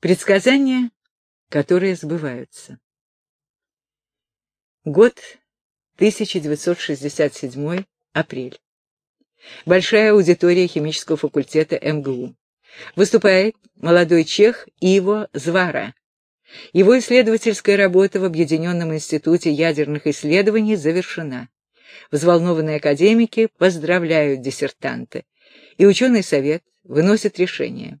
Предсказания, которые сбываются. Год 1967, апрель. Большая аудитория химического факультета МГУ. Выступает молодой чех Иво Звара. Его исследовательская работа в Объединенном институте ядерных исследований завершена. Взволнованные академики поздравляют диссертанта, и ученый совет выносит решение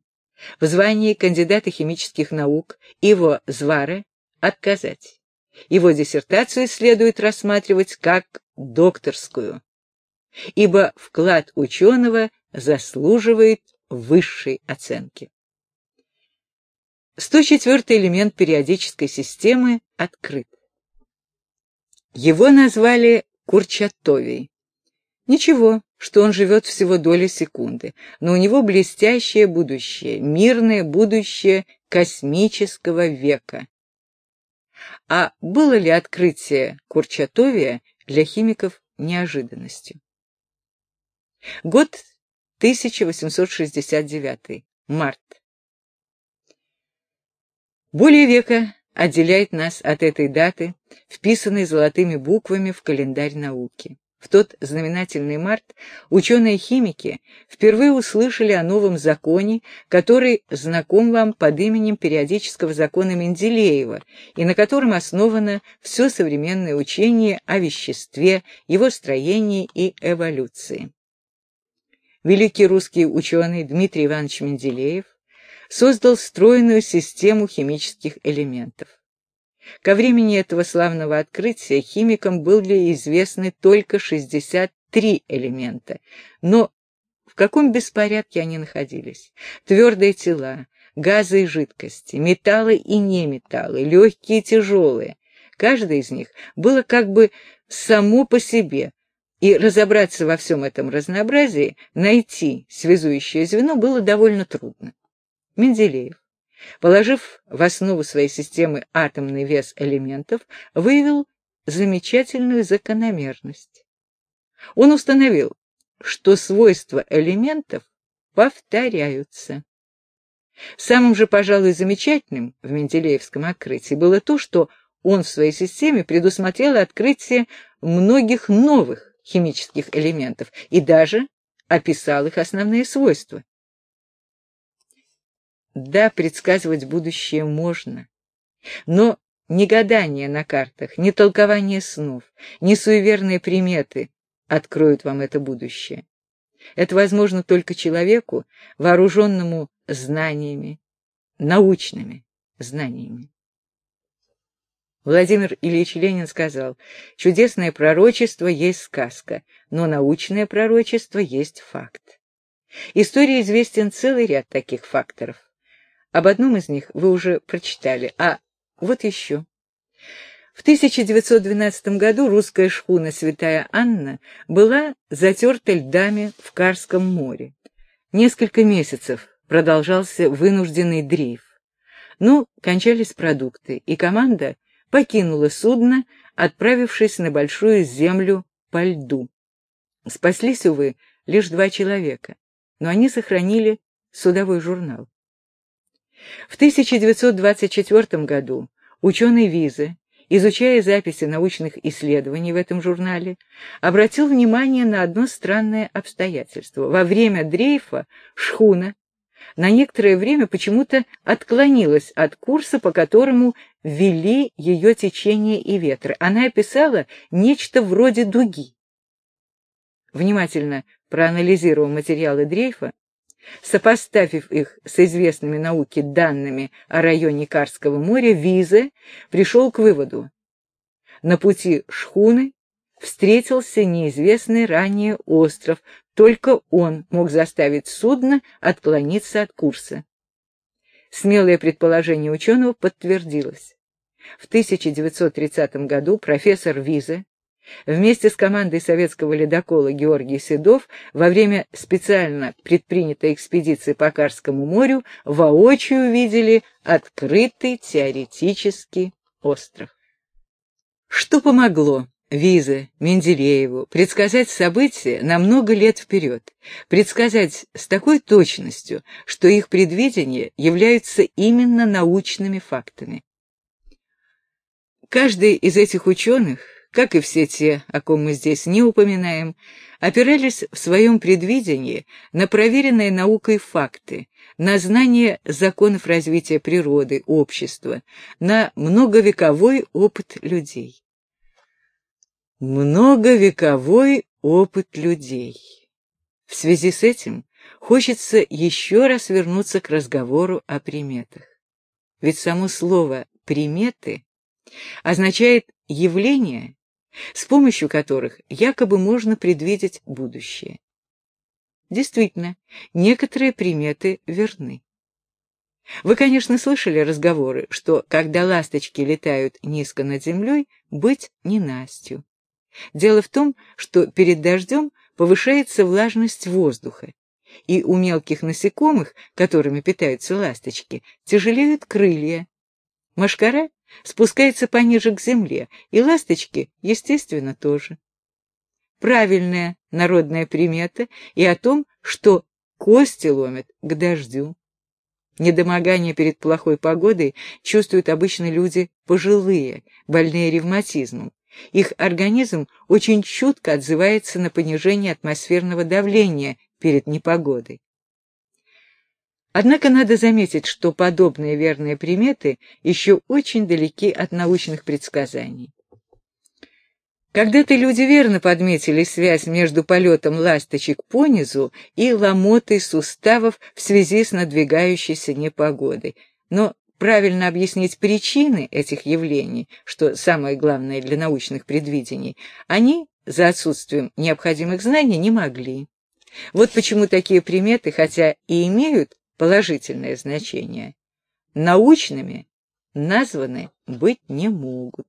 в звании кандидата химических наук Иво Зваре отказать. Его диссертацию следует рассматривать как докторскую, ибо вклад ученого заслуживает высшей оценки. 104 элемент периодической системы открыт. Его назвали Курчатовий. Ничего, что он живет всего доли секунды, но у него блестящее будущее, мирное будущее космического века. А было ли открытие Курчатовия для химиков неожиданностью? Год 1869, март. Более века отделяет нас от этой даты, вписанной золотыми буквами в календарь науки. В тот знаменательный март ученые-химики впервые услышали о новом законе, который знаком вам под именем периодического закона Менделеева и на котором основано все современное учение о веществе, его строении и эволюции. Великий русский ученый Дмитрий Иванович Менделеев создал стройную систему химических элементов. Ко времени этого славного открытия химикам были известны только 63 элемента, но в каком беспорядке они находились? Твердые тела, газы и жидкости, металлы и неметаллы, легкие и тяжелые. Каждое из них было как бы само по себе, и разобраться во всем этом разнообразии, найти связующее звено было довольно трудно. Менделеев положив в основу своей системы атомный вес элементов, выявил замечательную закономерность. Он установил, что свойства элементов повторяются. Самым же, пожалуй, замечательным в Менделеевском открытии было то, что он в своей системе предусмотрел открытие многих новых химических элементов и даже описал их основные свойства. Да, предсказывать будущее можно, но ни гадания на картах, ни толкование снов, ни суеверные приметы откроют вам это будущее. Это возможно только человеку, вооруженному знаниями, научными знаниями. Владимир Ильич Ленин сказал, чудесное пророчество есть сказка, но научное пророчество есть факт. Истории известен целый ряд таких факторов. Об одном из них вы уже прочитали, а вот еще. В 1912 году русская шхуна «Святая Анна» была затерта льдами в Карском море. Несколько месяцев продолжался вынужденный дрейф. Но кончались продукты, и команда покинула судно, отправившись на большую землю по льду. Спаслись, увы, лишь два человека, но они сохранили судовой журнал. В 1924 году ученый Визе, изучая записи научных исследований в этом журнале, обратил внимание на одно странное обстоятельство. Во время дрейфа шхуна на некоторое время почему-то отклонилась от курса, по которому вели ее течение и ветры. Она описала нечто вроде дуги. Внимательно проанализировав материалы дрейфа, Сопоставив их с известными науке данными о районе Карского моря, Визе пришел к выводу. На пути шхуны встретился неизвестный ранее остров, только он мог заставить судно отклониться от курса. Смелое предположение ученого подтвердилось. В 1930 году профессор Визе Вместе с командой советского ледокола Георгий Седов во время специально предпринятой экспедиции по Карскому морю воочию видели открытый теоретический остров. Что помогло Виза, Менделееву предсказать события на много лет вперед, предсказать с такой точностью, что их предвидения являются именно научными фактами. Каждый из этих ученых, как и все те, о ком мы здесь не упоминаем, опирались в своем предвидении на проверенные наукой факты, на знание законов развития природы, общества, на многовековой опыт людей. Многовековой опыт людей. В связи с этим хочется еще раз вернуться к разговору о приметах. Ведь само слово «приметы» означает явления, с помощью которых якобы можно предвидеть будущее. Действительно, некоторые приметы верны. Вы, конечно, слышали разговоры, что, когда ласточки летают низко над землей, быть ненастью. Дело в том, что перед дождем повышается влажность воздуха, и у мелких насекомых, которыми питаются ласточки, тяжелеют крылья. Машкара спускается пониже к земле, и ласточки, естественно, тоже. Правильная народная примета и о том, что кости ломят к дождю. Недомогание перед плохой погодой чувствуют обычно люди пожилые, больные ревматизмом. Их организм очень чутко отзывается на понижение атмосферного давления перед непогодой. Однако надо заметить, что подобные верные приметы еще очень далеки от научных предсказаний. Когда-то люди верно подметили связь между полетом ласточек по низу и ломотой суставов в связи с надвигающейся непогодой. Но правильно объяснить причины этих явлений, что самое главное для научных предвидений, они, за отсутствием необходимых знаний, не могли. Вот почему такие приметы, хотя и имеют положительное значение, научными названы быть не могут.